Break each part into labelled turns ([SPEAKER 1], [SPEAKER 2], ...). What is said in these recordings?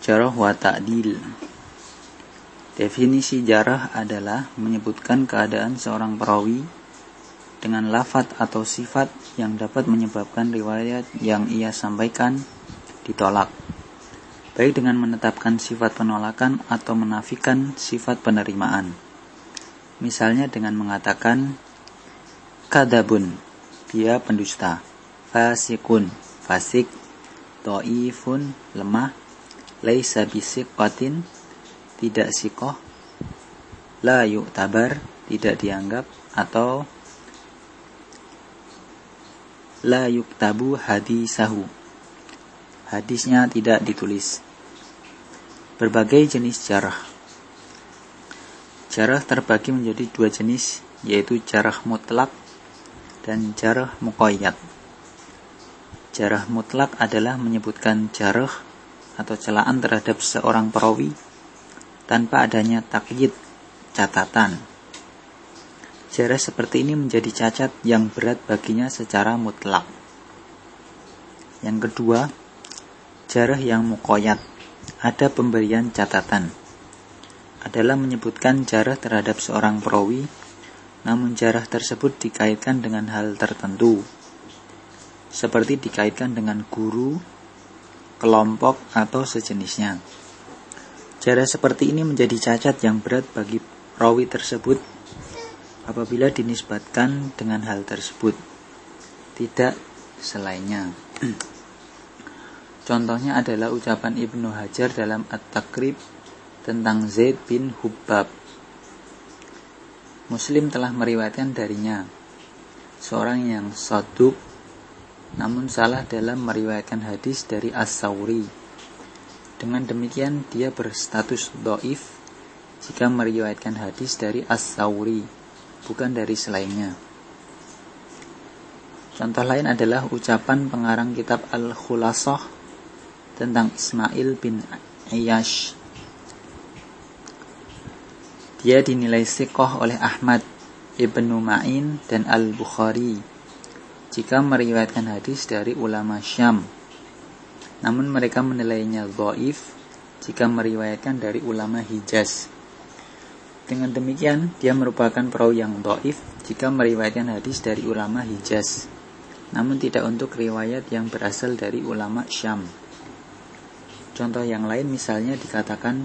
[SPEAKER 1] Jarah wa ta'dil. Definisi jarah adalah menyebutkan keadaan seorang perawi dengan lafat atau sifat yang dapat menyebabkan riwayat yang ia sampaikan ditolak, baik dengan menetapkan sifat penolakan atau menafikan sifat penerimaan. Misalnya dengan mengatakan kadabun, dia pendusta, fasikun, fasik, to'ifun, lemah, laisa bisiqatin. Tidak sikoh la tabar tidak dianggap. Atau la yuktabu hadisahu. Hadisnya tidak ditulis. Berbagai jenis jarah. Jarah terbagi menjadi dua jenis yaitu jarah mutlak dan jarah muqayyad. Jarah mutlak adalah menyebutkan jarah atau celaan terhadap seorang perawi tanpa adanya takyid catatan. Jarah seperti ini menjadi cacat yang berat baginya secara mutlak. Yang kedua, jarah yang mukoyat, ada pemberian catatan. Adalah menyebutkan jarah terhadap seorang perawi, namun jarah tersebut dikaitkan dengan hal tertentu, seperti dikaitkan dengan guru, kelompok, atau sejenisnya. Cara seperti ini menjadi cacat yang berat bagi rawi tersebut apabila dinisbatkan dengan hal tersebut, tidak selainnya. Contohnya adalah ucapan Ibnu Hajar dalam At-Takrib tentang Zaid bin Hubab. Muslim telah meriwayatkan darinya seorang yang saduk namun salah dalam meriwayatkan hadis dari As-Sawri. Dengan demikian dia berstatus doif jika meriwayatkan hadis dari As-Sawri, bukan dari selainnya. Contoh lain adalah ucapan pengarang kitab Al-Khulasah tentang Ismail bin Iyash. Dia dinilai sikoh oleh Ahmad, Ibnu Ma'in, dan Al-Bukhari jika meriwayatkan hadis dari ulama Syam. Namun mereka menilainya dhaif jika meriwayatkan dari ulama Hijaz. Dengan demikian, dia merupakan perawi yang dhaif jika meriwayatkan hadis dari ulama Hijaz. Namun tidak untuk riwayat yang berasal dari ulama Syam. Contoh yang lain misalnya dikatakan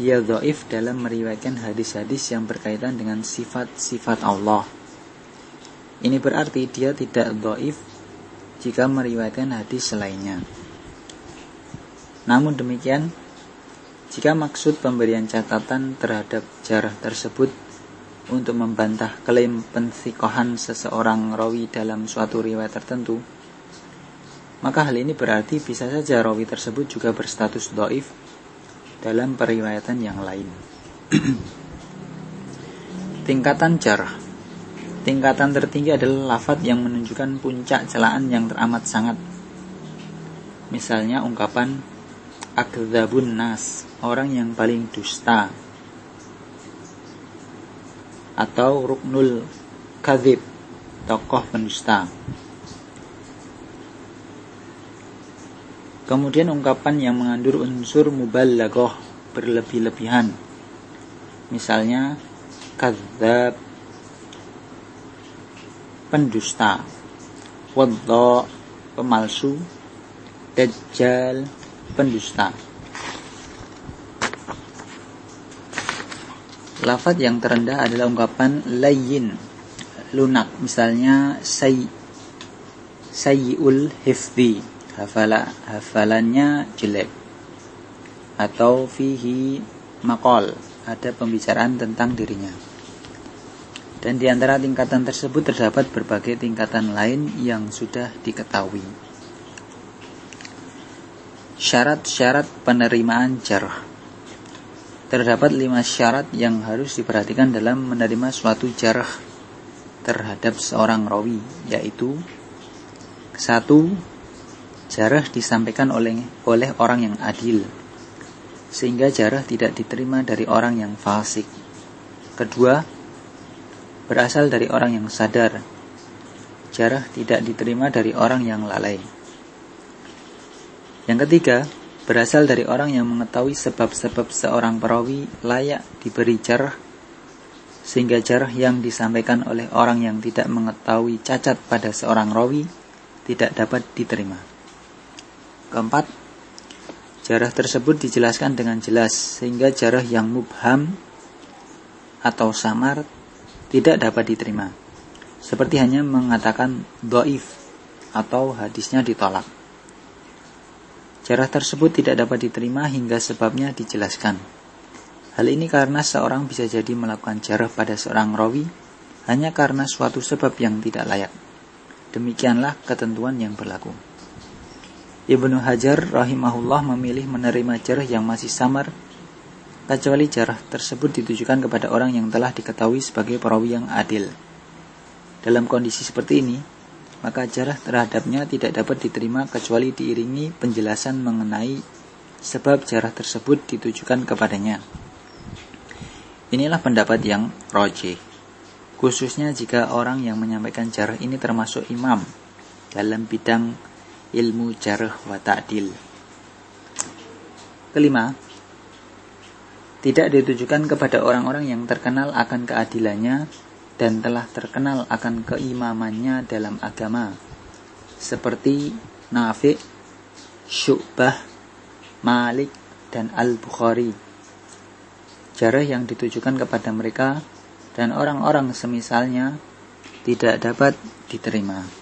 [SPEAKER 1] dia dhaif dalam meriwayatkan hadis-hadis yang berkaitan dengan sifat-sifat Allah ini berarti dia tidak doif jika meriwayatkan hadis selainnya. Namun demikian, jika maksud pemberian catatan terhadap jarah tersebut untuk membantah klaim pensikohan seseorang rawi dalam suatu riwayat tertentu, maka hal ini berarti bisa saja rawi tersebut juga berstatus doif dalam periwayatan yang lain. Tingkatan jarah Tingkatan tertinggi adalah lafat yang menunjukkan puncak celaan yang teramat sangat. Misalnya ungkapan akdzabun nas, orang yang paling dusta. Atau ruknul kadzib, tokoh pendusta. Kemudian ungkapan yang mengandung unsur mubalaghah berlebih-lebihan. Misalnya kadzab pendusta. Wadda pemalsu. Dajjal pendusta. Lafaz yang terendah adalah ungkapan layin lunak. Misalnya say sayyul hifdi hafala hafalannya jelek. Atau fihi makol ada pembicaraan tentang dirinya dan di antara tingkatan tersebut terdapat berbagai tingkatan lain yang sudah diketahui. Syarat-syarat penerimaan jarah Terdapat lima syarat yang harus diperhatikan dalam menerima suatu jarah terhadap seorang rawi, yaitu satu, jarah disampaikan oleh oleh orang yang adil, sehingga jarah tidak diterima dari orang yang fasik. Kedua, berasal dari orang yang sadar. Jarah tidak diterima dari orang yang lalai. Yang ketiga, berasal dari orang yang mengetahui sebab-sebab seorang perawi layak diberi jarah sehingga jarah yang disampaikan oleh orang yang tidak mengetahui cacat pada seorang rawi tidak dapat diterima. Keempat, jarah tersebut dijelaskan dengan jelas sehingga jarah yang mubham atau samar tidak dapat diterima. Seperti hanya mengatakan doif atau hadisnya ditolak. Jarah tersebut tidak dapat diterima hingga sebabnya dijelaskan. Hal ini karena seorang bisa jadi melakukan jarah pada seorang rawi hanya karena suatu sebab yang tidak layak. Demikianlah ketentuan yang berlaku. Ibnu Hajar rahimahullah memilih menerima jarah yang masih samar kecuali jarah tersebut ditujukan kepada orang yang telah diketahui sebagai perawi yang adil. Dalam kondisi seperti ini, maka jarah terhadapnya tidak dapat diterima kecuali diiringi penjelasan mengenai sebab jarah tersebut ditujukan kepadanya. Inilah pendapat yang rojih. Khususnya jika orang yang menyampaikan jarh ini termasuk imam dalam bidang ilmu jarh wa ta'dil. Kelima, tidak ditujukan kepada orang-orang yang terkenal akan keadilannya dan telah terkenal akan keimamannya dalam agama seperti Nafi, Syu'bah, Malik, dan Al-Bukhari jarah yang ditujukan kepada mereka dan orang-orang semisalnya tidak dapat diterima.